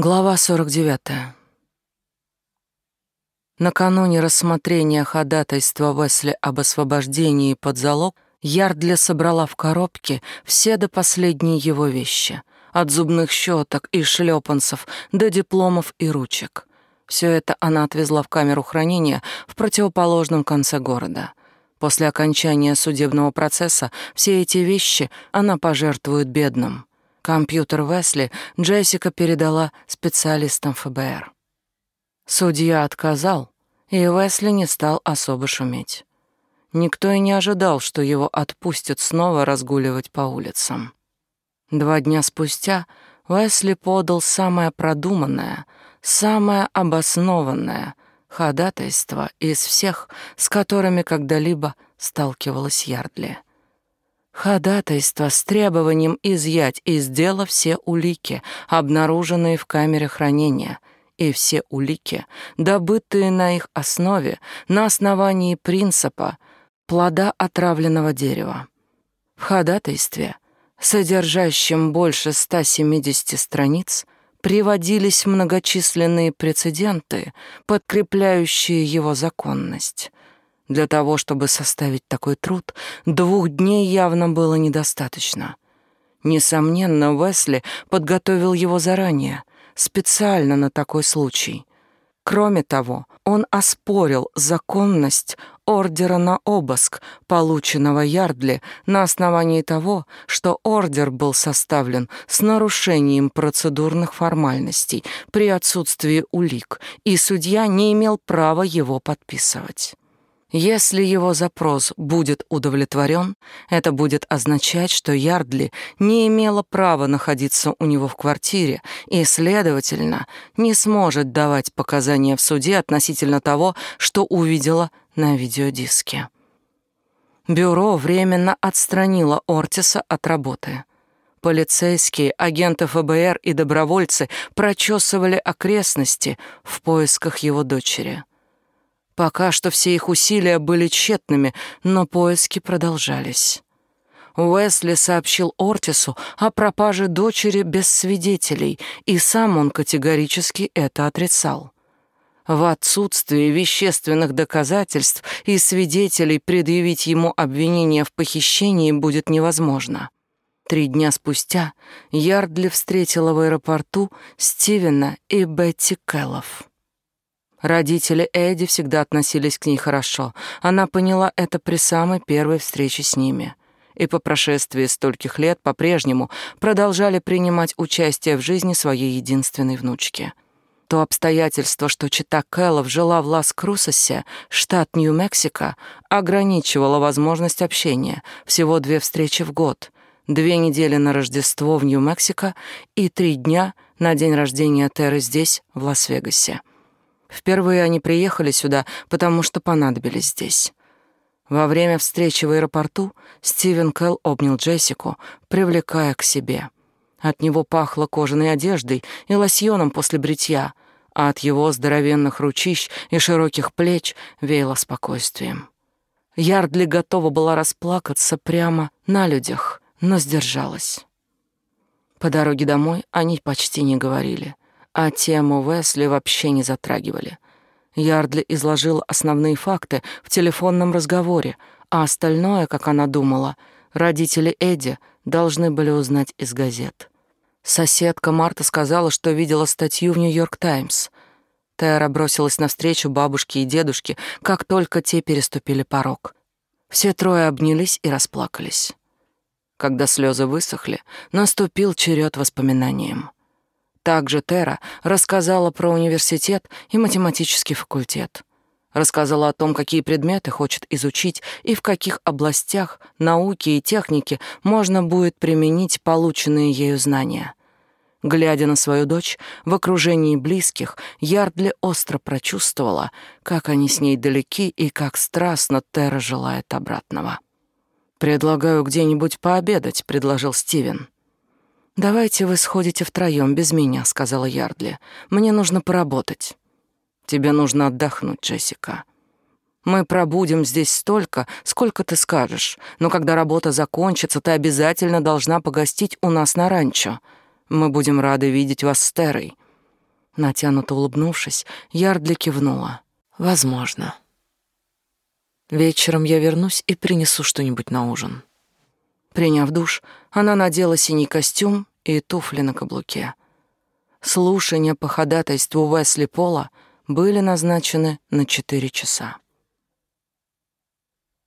Глава 49. Накануне рассмотрения ходатайства Весли об освобождении под залог Ярдли собрала в коробке все до последней его вещи, от зубных щеток и шлепанцев до дипломов и ручек. Все это она отвезла в камеру хранения в противоположном конце города. После окончания судебного процесса все эти вещи она пожертвует бедным. Компьютер Весли Джессика передала специалистам ФБР. Судья отказал, и Весли не стал особо шуметь. Никто и не ожидал, что его отпустят снова разгуливать по улицам. Два дня спустя Уэсли подал самое продуманное, самое обоснованное ходатайство из всех, с которыми когда-либо сталкивалась Ярдли. Ходатайство с требованием изъять из дела все улики, обнаруженные в камере хранения, и все улики, добытые на их основе на основании принципа плода отравленного дерева. В ходатайстве, содержащем больше 170 страниц, приводились многочисленные прецеденты, подкрепляющие его законность. Для того, чтобы составить такой труд, двух дней явно было недостаточно. Несомненно, Уэсли подготовил его заранее, специально на такой случай. Кроме того, он оспорил законность ордера на обыск, полученного Ярдли на основании того, что ордер был составлен с нарушением процедурных формальностей при отсутствии улик, и судья не имел права его подписывать. Если его запрос будет удовлетворен, это будет означать, что Ярдли не имела права находиться у него в квартире и, следовательно, не сможет давать показания в суде относительно того, что увидела на видеодиске. Бюро временно отстранило Ортиса от работы. Полицейские, агенты ФБР и добровольцы прочесывали окрестности в поисках его дочери. Пока что все их усилия были тщетными, но поиски продолжались. Уэсли сообщил Ортису о пропаже дочери без свидетелей, и сам он категорически это отрицал. В отсутствие вещественных доказательств и свидетелей предъявить ему обвинение в похищении будет невозможно. Три дня спустя Ярдли встретила в аэропорту Стивена и Бетти Келлов. Родители Эдди всегда относились к ней хорошо. Она поняла это при самой первой встрече с ними. И по прошествии стольких лет по-прежнему продолжали принимать участие в жизни своей единственной внучки. То обстоятельство, что чита Кэллов жила в Лас-Крусосе, штат Нью-Мексико, ограничивало возможность общения. Всего две встречи в год. Две недели на Рождество в Нью-Мексико и три дня на день рождения Терры здесь, в Лас-Вегасе. Впервые они приехали сюда, потому что понадобились здесь. Во время встречи в аэропорту Стивен Кэлл обнял Джессику, привлекая к себе. От него пахло кожаной одеждой и лосьоном после бритья, а от его здоровенных ручищ и широких плеч веяло спокойствием. Ярдли готова была расплакаться прямо на людях, но сдержалась. По дороге домой они почти не говорили — а тему Весли вообще не затрагивали. Ярдли изложил основные факты в телефонном разговоре, а остальное, как она думала, родители Эдди должны были узнать из газет. Соседка Марта сказала, что видела статью в «Нью-Йорк Таймс». Тера бросилась навстречу бабушке и дедушке, как только те переступили порог. Все трое обнялись и расплакались. Когда слезы высохли, наступил черед воспоминаниям. Также Тера рассказала про университет и математический факультет. Рассказала о том, какие предметы хочет изучить и в каких областях науки и техники можно будет применить полученные ею знания. Глядя на свою дочь в окружении близких, Ярдли остро прочувствовала, как они с ней далеки и как страстно Тера желает обратного. «Предлагаю где-нибудь пообедать», — предложил Стивен. «Давайте вы сходите втроем без меня», — сказала Ярдли. «Мне нужно поработать». «Тебе нужно отдохнуть, Джессика. Мы пробудем здесь столько, сколько ты скажешь, но когда работа закончится, ты обязательно должна погостить у нас на ранчо. Мы будем рады видеть вас с Терой». Натянуто улыбнувшись, Ярдли кивнула. «Возможно. Вечером я вернусь и принесу что-нибудь на ужин». Приняв душ, она надела синий костюм и туфли на каблуке. Слушания по ходатайству Уэсли Пола были назначены на четыре часа.